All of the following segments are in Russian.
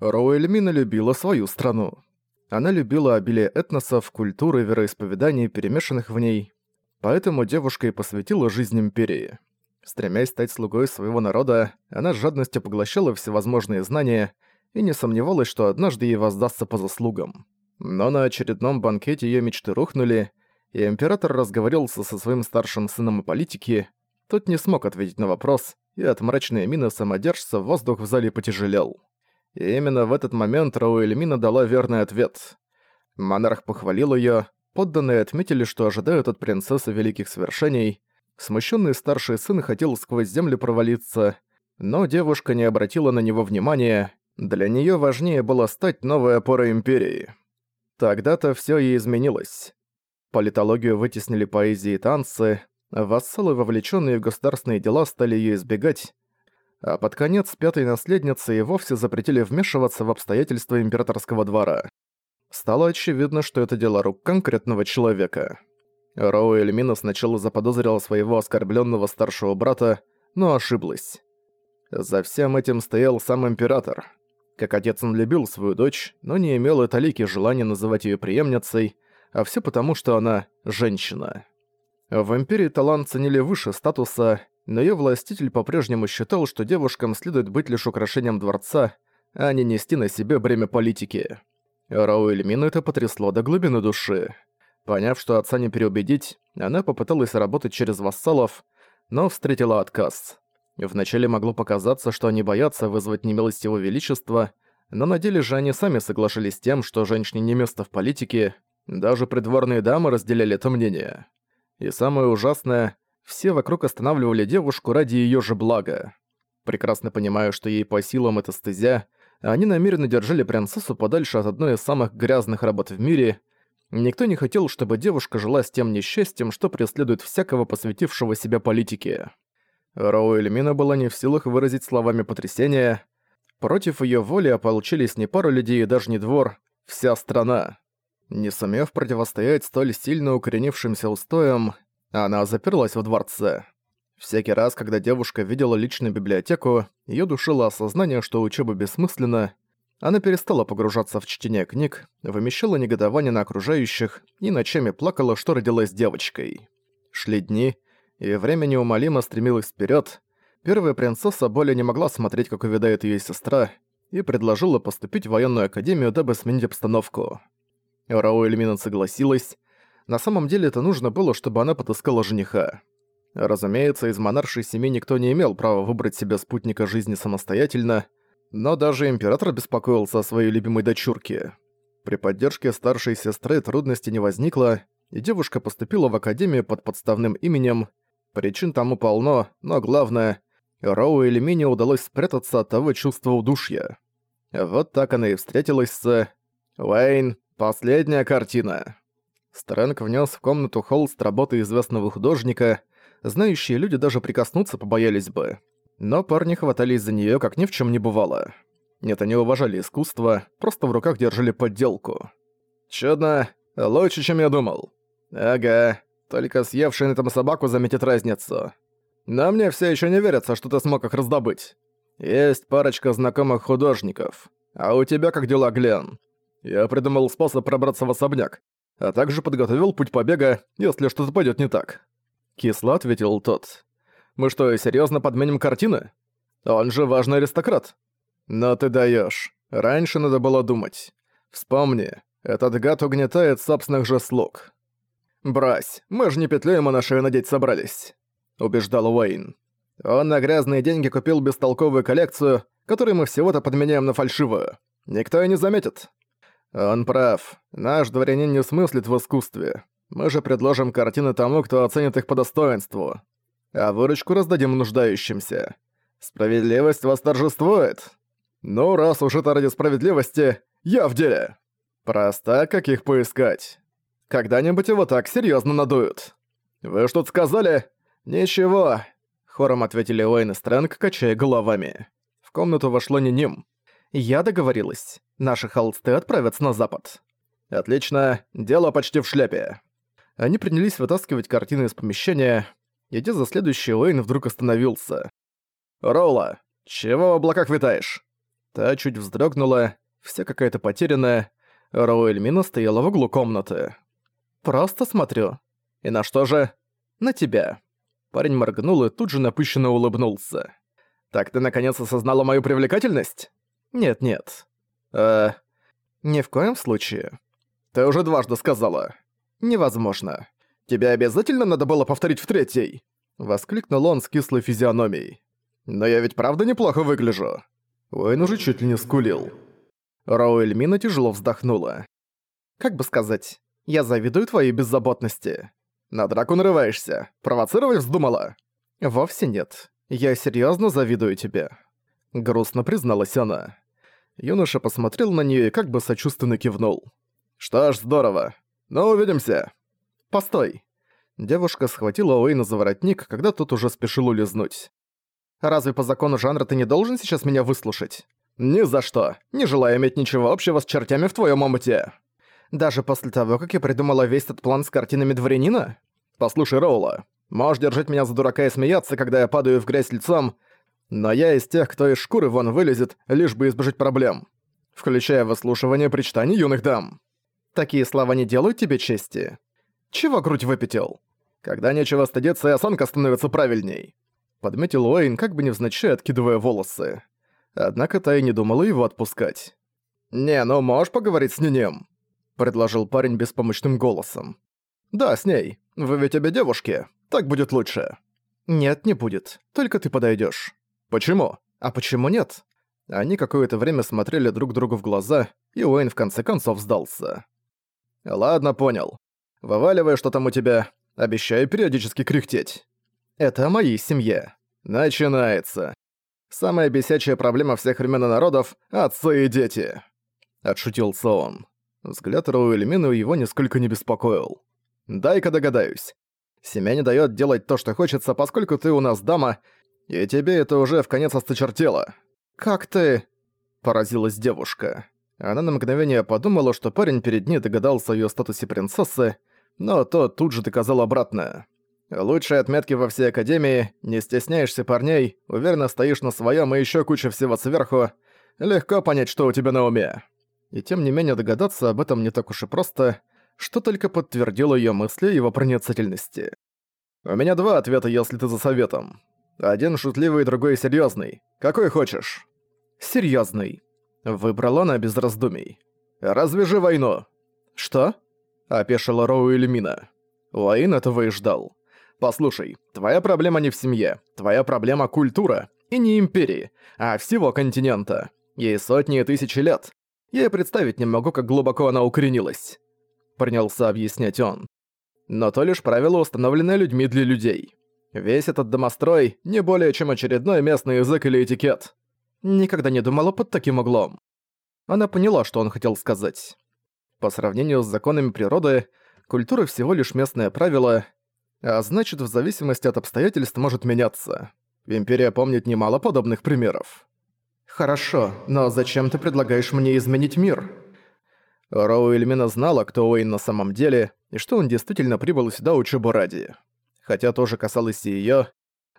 Роуэльмина любила свою страну. Она любила обилие этносов, культуры, вероисповеданий, перемешанных в ней. Поэтому девушка и посвятила жизнь Империи. Стремясь стать слугой своего народа, она с жадностью поглощала всевозможные знания и не сомневалась, что однажды ей воздастся по заслугам. Но на очередном банкете ее мечты рухнули, и император разговорился со своим старшим сыном о политике. Тот не смог ответить на вопрос, и от мрачной мины самодержца воздух в зале потяжелел. И именно в этот момент Рауэльмина дала верный ответ. Монарх похвалил её, подданные отметили, что ожидают от принцессы великих свершений. Смущенный старший сын хотел сквозь землю провалиться, но девушка не обратила на него внимания, для неё важнее было стать новой опорой Империи. Тогда-то всё и изменилось. Политологию вытеснили поэзии и танцы, вассалы, вовлечённые в государственные дела, стали её избегать, а под конец пятой наследницы и вовсе запретили вмешиваться в обстоятельства императорского двора. Стало очевидно, что это дело рук конкретного человека. Роу Эльмина сначала заподозрила своего оскорбленного старшего брата, но ошиблась. За всем этим стоял сам император. Как отец он любил свою дочь, но не имел и талики желания называть ее преемницей, а все потому, что она женщина. В Империи талант ценили выше статуса, но её властитель по-прежнему считал, что девушкам следует быть лишь украшением дворца, а не нести на себе бремя политики. Рауэль Мину это потрясло до глубины души. Поняв, что отца не переубедить, она попыталась работать через вассалов, но встретила отказ. Вначале могло показаться, что они боятся вызвать немилость его величества, но на деле же они сами соглашались с тем, что женщине не место в политике, даже придворные дамы разделяли это мнение. И самое ужасное, все вокруг останавливали девушку ради её же блага. Прекрасно понимая, что ей по силам это стезя, они намеренно держали принцессу подальше от одной из самых грязных работ в мире. Никто не хотел, чтобы девушка жила с тем несчастьем, что преследует всякого посвятившего себя политике. Роу Эльмина была не в силах выразить словами потрясения. Против её воли ополчились не пару людей и даже не двор, вся страна. Не сумев противостоять столь сильно укоренившимся устоям, она заперлась в дворце. Всякий раз, когда девушка видела личную библиотеку, её душило осознание, что учеба бессмысленна, она перестала погружаться в чтение книг, вымещала негодование на окружающих и ночами плакала, что родилась девочкой. Шли дни, и время неумолимо стремилось вперед. Первая принцесса более не могла смотреть, как увядает ее сестра, и предложила поступить в военную академию, дабы сменить обстановку. Рауэль Минан согласилась. На самом деле это нужно было, чтобы она подыскала жениха. Разумеется, из монаршей семьи никто не имел права выбрать себе спутника жизни самостоятельно, но даже император беспокоился о своей любимой дочурке. При поддержке старшей сестры трудности не возникло, и девушка поступила в академию под подставным именем. Причин тому полно, но главное, Роу или Мини удалось спрятаться от того чувства удушья. Вот так она и встретилась с... Уэйн, Последняя картина. Стрэнг внес в комнату холст работы известного художника. Знающие люди даже прикоснуться побоялись бы. Но парни хватались за нее, как ни в чем не бывало. Нет, они уважали искусство, просто в руках держали подделку. Чудно. Лучше, чем я думал. Ага. Только съевший на этом собаку заметит разницу. Но мне все еще не верится, что ты смог их раздобыть. Есть парочка знакомых художников. А у тебя как дела, Глен? Я придумал способ пробраться в особняк, а также подготовил путь побега, если что-то пойдет не так. Кисло ответил тот. Мы что, серьезно подменим картины? Он же важный аристократ. Но ты даешь. Раньше надо было думать. Вспомни, этот гад угнетает собственных же слуг. «Брась, мы же не петлю ему на шею надеть собрались», — убеждал Уэйн. «Он на грязные деньги купил бестолковую коллекцию, которую мы всего-то подменяем на фальшивую. Никто и не заметит. Он прав. Наш дворянин не смыслит в искусстве. Мы же предложим картины тому, кто оценит их по достоинству. А выручку раздадим нуждающимся. Справедливость восторжествует. Ну, раз уж это ради справедливости, я в деле. Просто как их поискать? Когда-нибудь его так серьезно надуют. Вы что-то сказали? Ничего. Хором ответили Уэйн и Стрэнг, качая головами. В комнату вошло не ним. Я договорилась. Наши холсты отправятся на запад. Отлично, дело почти в шляпе. Они принялись вытаскивать картины из помещения. Идя за следующий, Уэйн вдруг остановился. «Роула, чего в облаках витаешь?» Та чуть вздрогнула, вся какая-то потерянная. Роуэльмина стояла в углу комнаты. «Просто смотрю. И на что же? На тебя». Парень моргнул и тут же напыщенно улыбнулся. «Так ты наконец осознала мою привлекательность?» «Нет-нет». «Э... Ни в коем случае». «Ты уже дважды сказала». «Невозможно. Тебе обязательно надо было повторить в третьей?» Воскликнул он с кислой физиономией. «Но я ведь правда неплохо выгляжу?» Уэйн уже чуть ли не скулил. Роуэль Мина тяжело вздохнула. «Как бы сказать, я завидую твоей беззаботности. На драку нарываешься. Провоцировать вздумала?» «Вовсе нет. Я серьезно завидую тебе». Грустно призналась она. Юноша посмотрел на нее и как бы сочувственно кивнул. «Что ж, здорово. Ну, увидимся». «Постой». Девушка схватила Уэйна за воротник, когда тот уже спешил улизнуть. Разве по закону жанра ты не должен сейчас меня выслушать? Ни за что. Не желаю иметь ничего общего с чертями в твоем омуте. Даже после того, как я придумала весь этот план с картинами дворянина? Послушай, Роула, можешь держать меня за дурака и смеяться, когда я падаю в грязь лицом, но я из тех, кто из шкуры вон вылезет, лишь бы избежать проблем. Включая выслушивание причитаний юных дам. Такие слова не делают тебе чести. Чего грудь выпятил? Когда нечего стыдиться, и осанка становится правильней. Подметил Уэйн, как бы невзначай откидывая волосы. Однако та и не думала его отпускать. «Не, ну можешь поговорить с Нинем?» предложил парень беспомощным голосом. «Да, с ней. Вы ведь обе девушки. Так будет лучше». «Нет, не будет. Только ты подойдешь. «Почему?» «А почему нет?» Они какое-то время смотрели друг другу в глаза, и Уэйн в конце концов сдался. «Ладно, понял. Вываливай, что там у тебя. Обещаю периодически кряхтеть». Это о моей семье. Начинается. Самая бесячая проблема всех времен и народов — отцы и дети. Отшутился он. Взгляд Роуэльмина его нисколько не беспокоил. «Дай-ка догадаюсь. Семья не дает делать то, что хочется, поскольку ты у нас дама, и тебе это уже в конец осточертело. Как ты...» Поразилась девушка. Она на мгновение подумала, что парень перед ней догадался о её статусе принцессы, но тот тут же доказал обратное. Лучшие отметки во всей Академии, не стесняешься парней, уверенно стоишь на своем и еще куча всего сверху. Легко понять, что у тебя на уме. И тем не менее догадаться об этом не так уж и просто, что только подтвердило ее мысли его проницательности. «У меня два ответа, если ты за советом. Один шутливый, другой серьезный. Какой хочешь?» Серьезный. Выбрала она без раздумий. «Развяжи войну!» «Что?» — опешила Роу Иллюмина. Уаин этого и ждал. Послушай, твоя проблема не в семье, твоя проблема — культура. И не империи, а всего континента. Ей сотни и тысячи лет. Я и представить не могу, как глубоко она укоренилась. Принялся объяснять он. Но то лишь правило, установленное людьми для людей. Весь этот домострой — не более чем очередной местный язык или этикет. Никогда не думала под таким углом. Она поняла, что он хотел сказать. По сравнению с законами природы, культура всего лишь местное правило — а значит, в зависимости от обстоятельств может меняться. Империя помнит немало подобных примеров. «Хорошо, но зачем ты предлагаешь мне изменить мир?» Роу Эльмина знала, кто Уэйн на самом деле, и что он действительно прибыл сюда учебу ради. Хотя тоже касалось и её,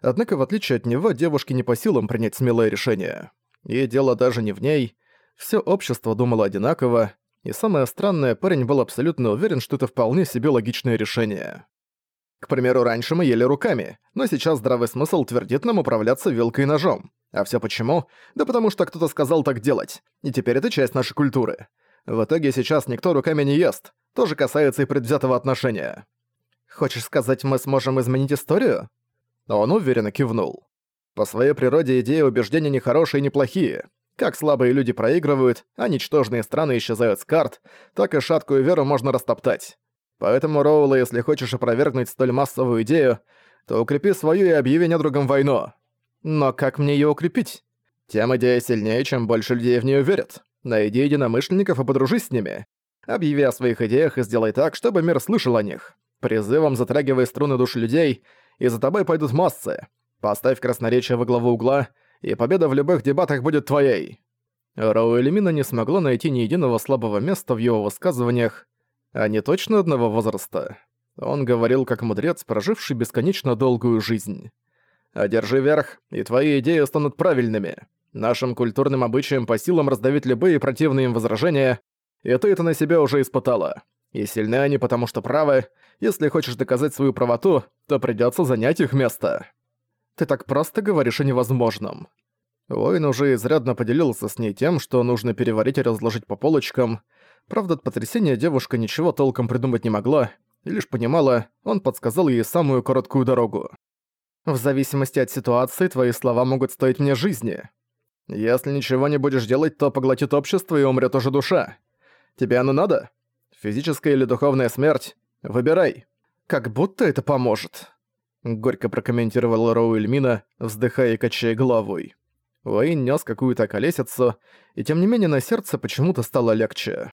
однако в отличие от него девушке не по силам принять смелое решение. И дело даже не в ней, всё общество думало одинаково, и самое странное, парень был абсолютно уверен, что это вполне себе логичное решение. К примеру, раньше мы ели руками, но сейчас здравый смысл твердит нам управляться вилкой и ножом. А все почему? Да потому что кто-то сказал так делать, и теперь это часть нашей культуры. В итоге сейчас никто руками не ест, тоже касается и предвзятого отношения. Хочешь сказать, мы сможем изменить историю? Он уверенно кивнул. По своей природе идеи и убеждения не хорошие и не плохие. Как слабые люди проигрывают, а ничтожные страны исчезают с карт, так и шаткую веру можно растоптать. Поэтому, Роула, если хочешь опровергнуть столь массовую идею, то укрепи свою и объяви недругам войну. Но как мне ее укрепить? Тем идея сильнее, чем больше людей в нее верят. Найди единомышленников и подружись с ними. Объяви о своих идеях и сделай так, чтобы мир слышал о них. Призывом затрагивай струны душ людей, и за тобой пойдут массы. Поставь красноречие во главу угла, и победа в любых дебатах будет твоей». Роу Эльмина не смогла найти ни единого слабого места в его высказываниях, они точно одного возраста? Он говорил как мудрец, проживший бесконечно долгую жизнь. «Одержи верх, и твои идеи станут правильными. Нашим культурным обычаям по силам раздавить любые противные им возражения, и ты это на себе уже испытала. И сильны они, потому что правы. Если хочешь доказать свою правоту, то придётся занять их место. Ты так просто говоришь о невозможном. Воин уже изрядно поделился с ней тем, что нужно переварить и разложить по полочкам. Правда, от потрясения девушка ничего толком придумать не могла, и лишь понимала, он подсказал ей самую короткую дорогу. «В зависимости от ситуации, твои слова могут стоить мне жизни. Если ничего не будешь делать, то поглотит общество и умрет уже душа. Тебе оно надо? Физическая или духовная смерть? Выбирай. Как будто это поможет». Горько прокомментировала Роу Эльмина, вздыхая и качая головой. Уэйн нёс какую-то колесицу, и тем не менее на сердце почему-то стало легче.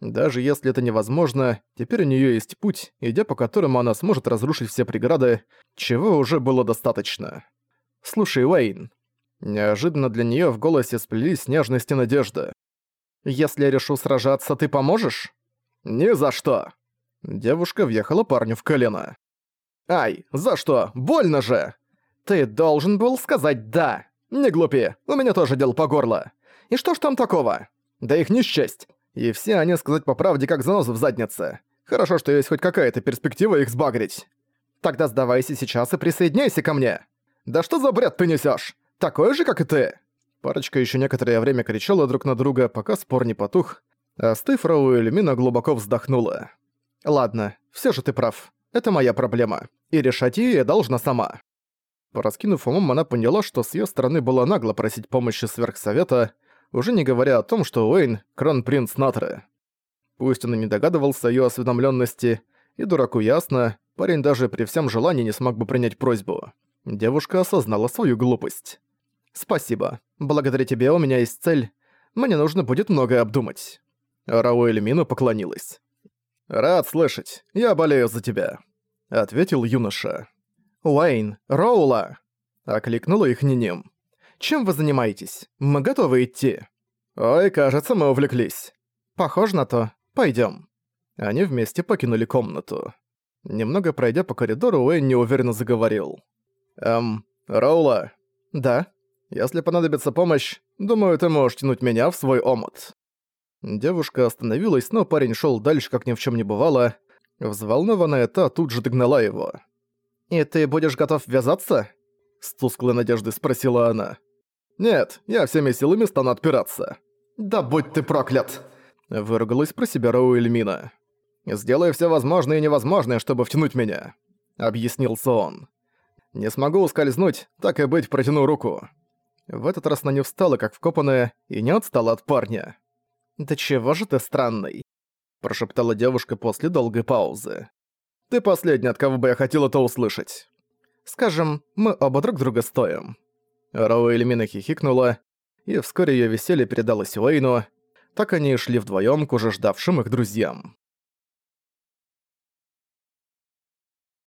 Даже если это невозможно, теперь у неё есть путь, идя по которому она сможет разрушить все преграды, чего уже было достаточно. «Слушай, Уэйн». Неожиданно для неё в голосе сплелись нежность и надежда. «Если я решу сражаться, ты поможешь?» «Ни за что!» Девушка въехала парню в колено. «Ай, за что? Больно же!» «Ты должен был сказать «да». Не глупи, у меня тоже дел по горло. И что ж там такого? Да их не. И все они, сказать по правде, как занозы в заднице. Хорошо, что есть хоть какая-то перспектива их сбагрить. Тогда сдавайся сейчас и присоединяйся ко мне. Да что за бред ты несешь? Такой же, как и ты!» Парочка еще некоторое время кричала друг на друга, пока спор не потух, а Стыв Роу Эльмина глубоко вздохнула. «Ладно, все же ты прав. Это моя проблема. И решать её я должна сама». Пораскинув умом, она поняла, что с её стороны было нагло просить помощи сверхсовета, уже не говоря о том, что Уэйн — кронпринц Натры. Пусть он и не догадывался о её осведомлённости, и дураку ясно, парень даже при всем желании не смог бы принять просьбу. Девушка осознала свою глупость. «Спасибо. Благодаря тебе у меня есть цель. Мне нужно будет многое обдумать». Рауэль Мину поклонилась. «Рад слышать. Я болею за тебя», — ответил юноша. «Уэйн, Роула!» — окликнула их Ниним. «Чем вы занимаетесь? Мы готовы идти». «Ой, кажется, мы увлеклись». «Похоже на то. Пойдём». Они вместе покинули комнату. Немного пройдя по коридору, Уэйн неуверенно заговорил. «Эм, Роула?» «Да?» «Если понадобится помощь, думаю, ты можешь тянуть меня в свой омут». Девушка остановилась, но парень шел дальше, как ни в чем не бывало. Взволнованная та тут же догнала его. «И ты будешь готов ввязаться?» С тусклой надеждой спросила она. «Нет, я всеми силами стану отпираться». «Да будь ты проклят!» Выругалась про себя Роу Эльмина. «Сделай все возможное и невозможное, чтобы втянуть меня», — объяснился он. «Не смогу ускользнуть, так и быть, протяну руку». В этот раз она не встала, как вкопанная, и не отстала от парня. «Да чего же ты странный?» – прошептала девушка после долгой паузы. «Ты последний, от кого бы я хотел это услышать. Скажем, мы оба друг друга стоим». Роу Эльмина хихикнула, и вскоре её веселье передалось Уэйну. Так они и шли вдвоём к уже ждавшим их друзьям.